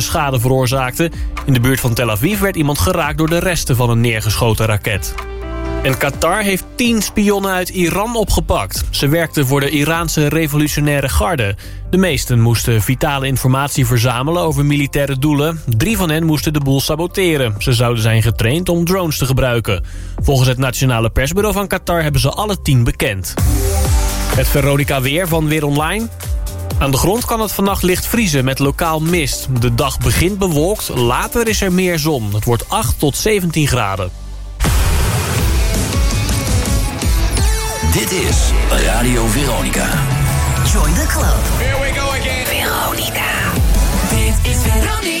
schade veroorzaakte. In de buurt van Tel Aviv werd iemand geraakt door de resten van een neergeschoten raket. En Qatar heeft tien spionnen uit Iran opgepakt. Ze werkten voor de Iraanse revolutionaire garde. De meesten moesten vitale informatie verzamelen over militaire doelen. Drie van hen moesten de boel saboteren. Ze zouden zijn getraind om drones te gebruiken. Volgens het Nationale Persbureau van Qatar hebben ze alle tien bekend. Het Veronica Weer van Weer Online. Aan de grond kan het vannacht licht vriezen met lokaal mist. De dag begint bewolkt, later is er meer zon. Het wordt 8 tot 17 graden. Dit is Radio Veronica. Join the club. Here we go again. Veronica. Dit is Veronica.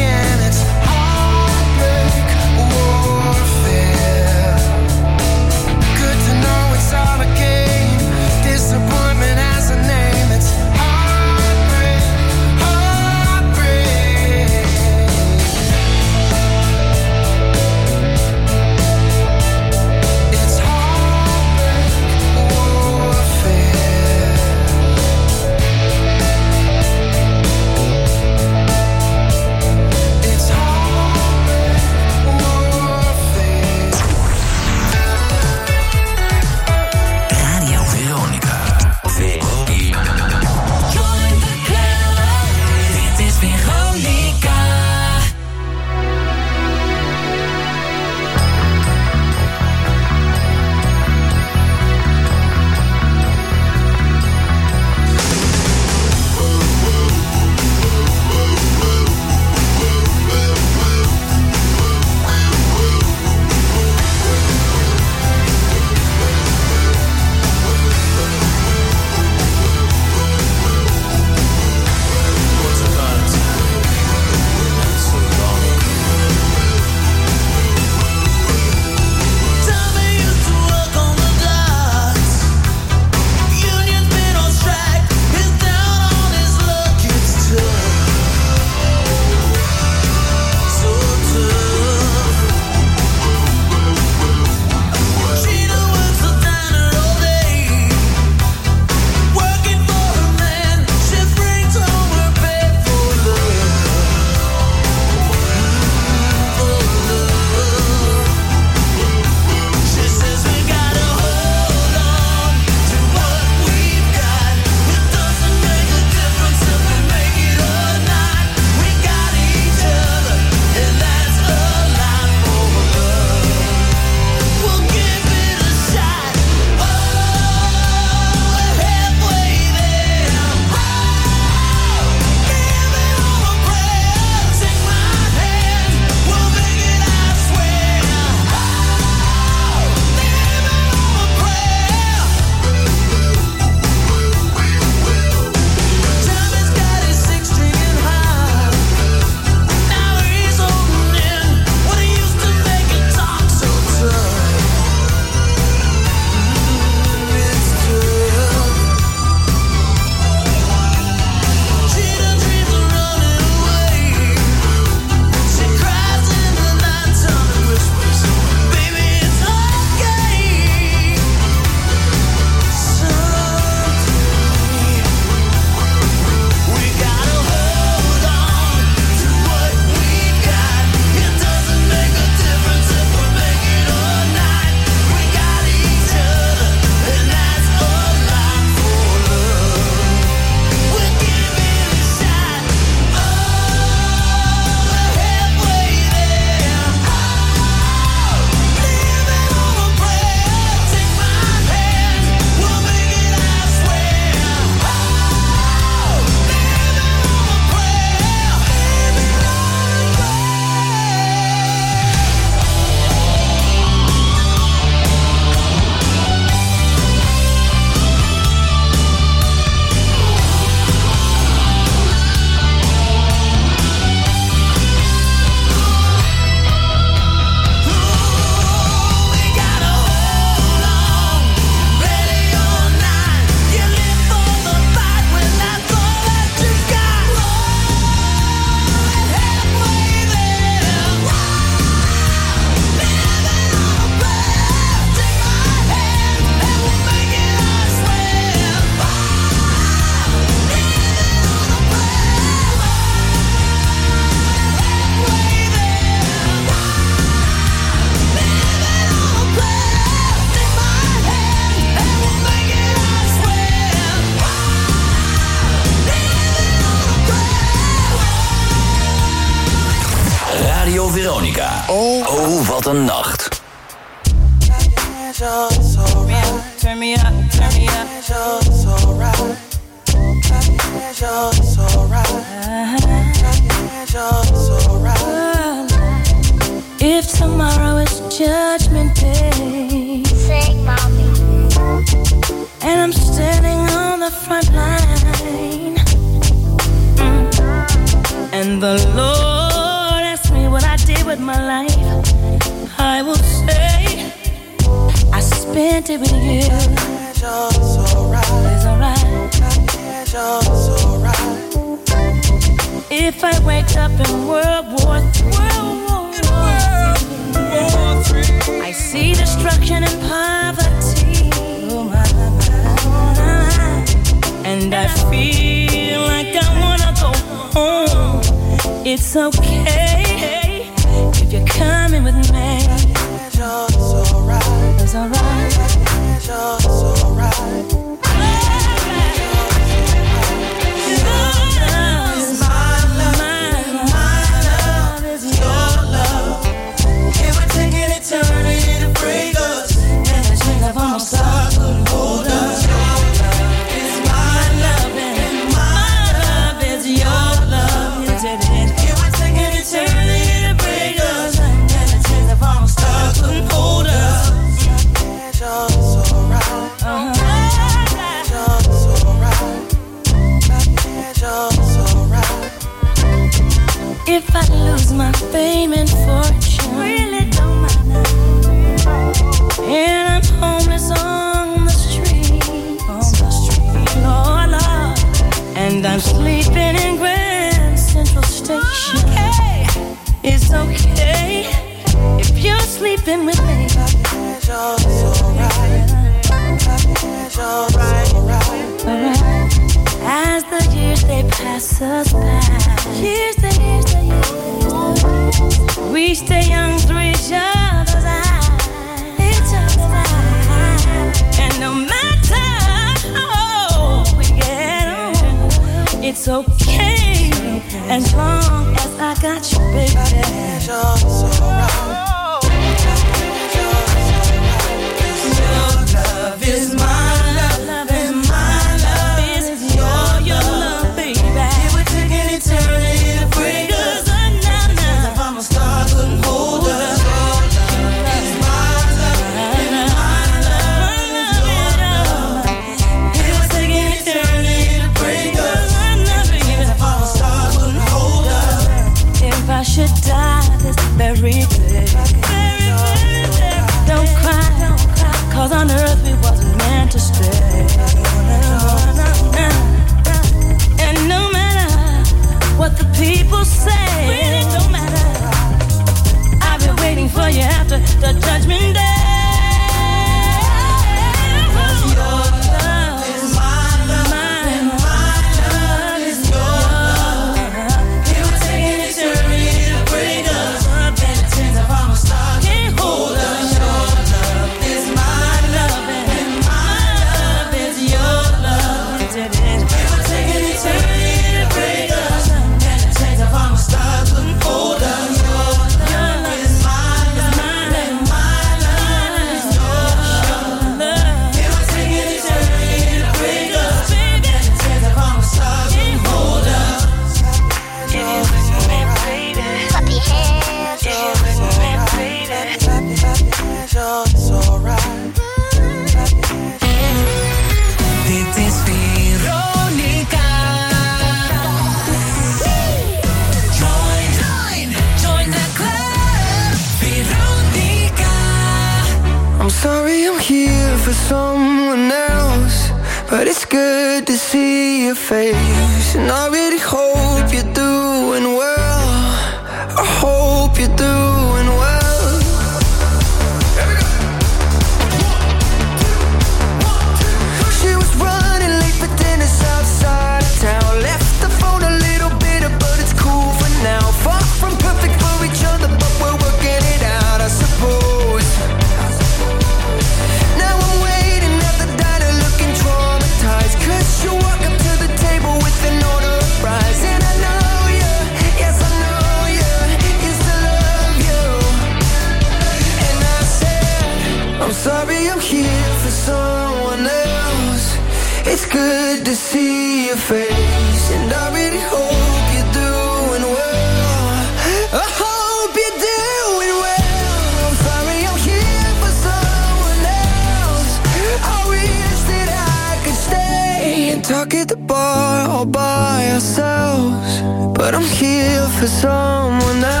ourselves. But I'm here for someone else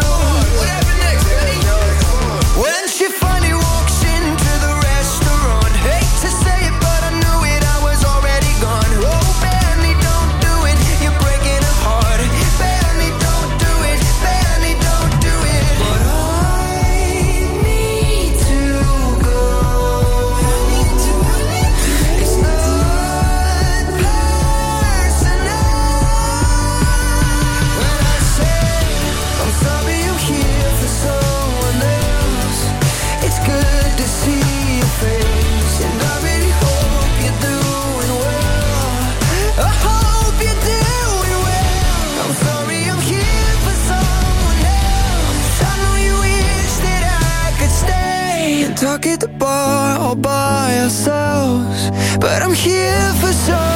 ourselves But I'm here for some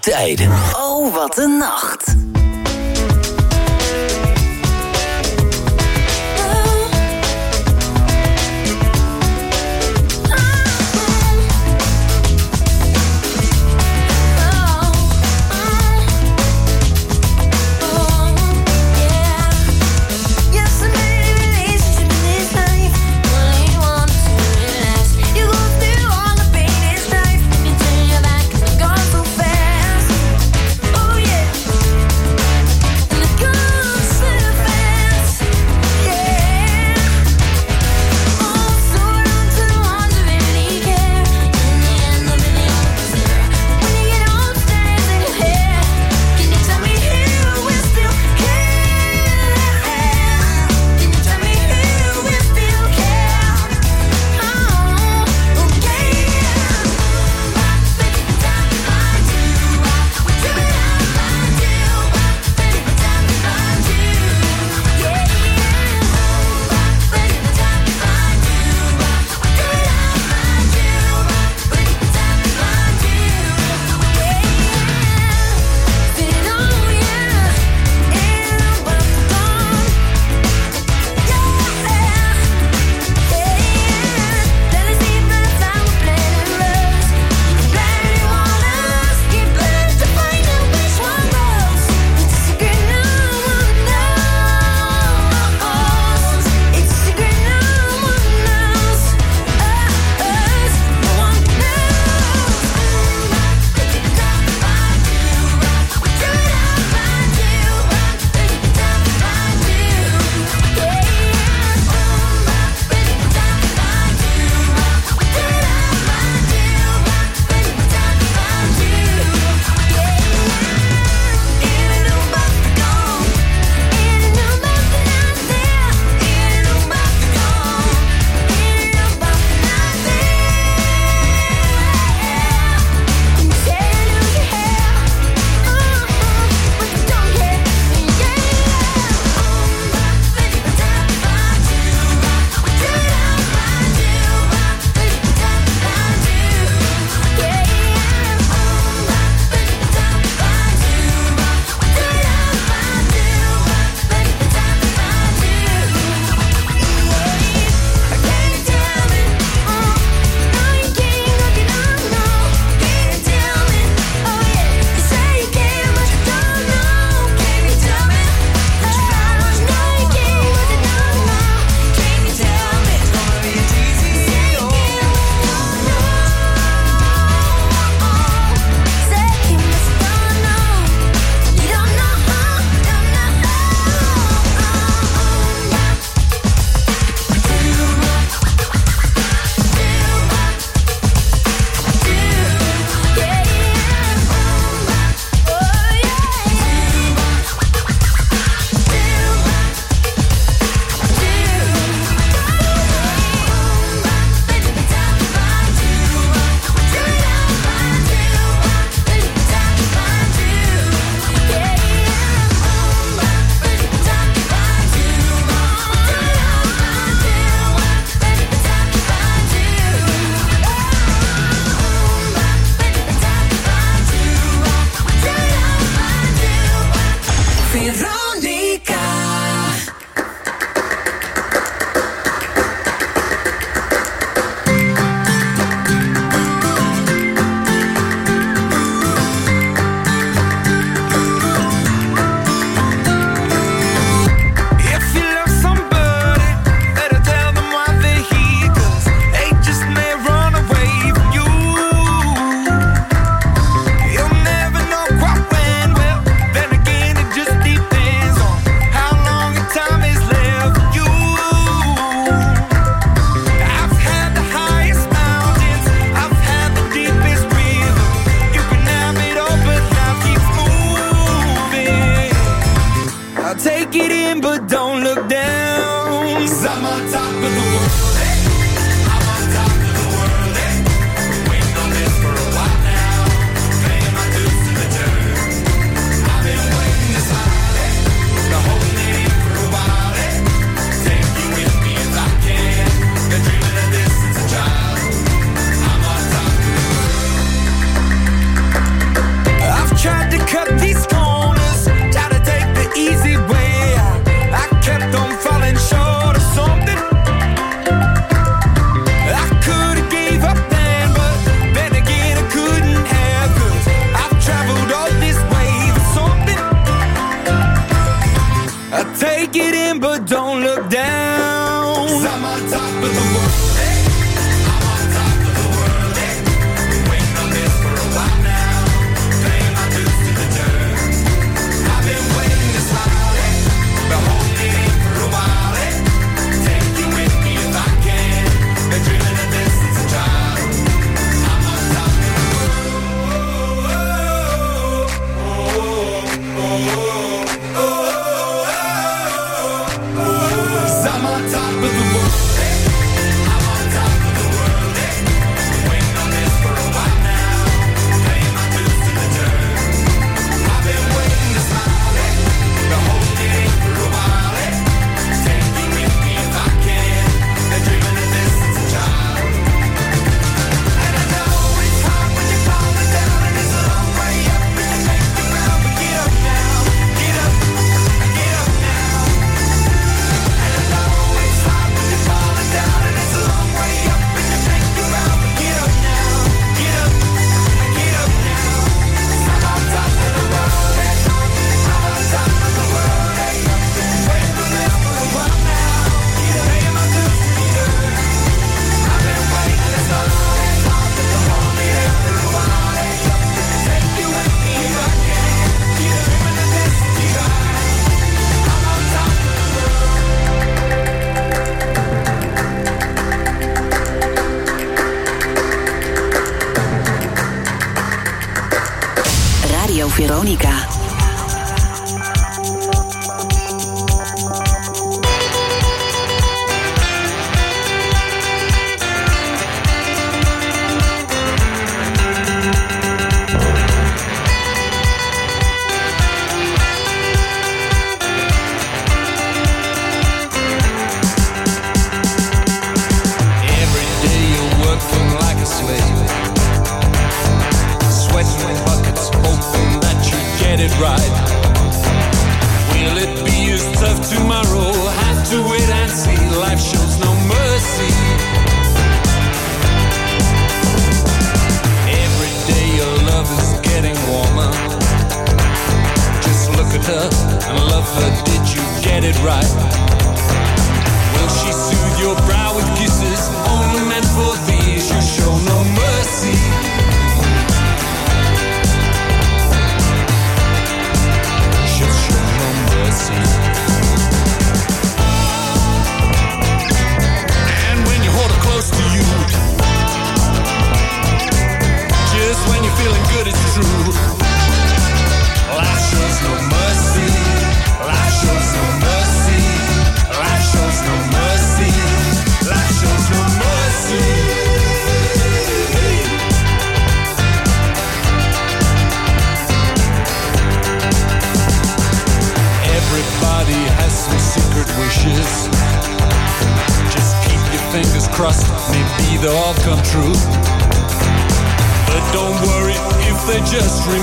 Tijden. Oh.